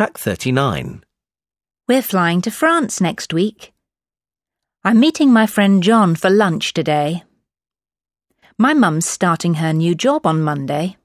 Track 39. We're flying to France next week. I'm meeting my friend John for lunch today. My mum's starting her new job on Monday.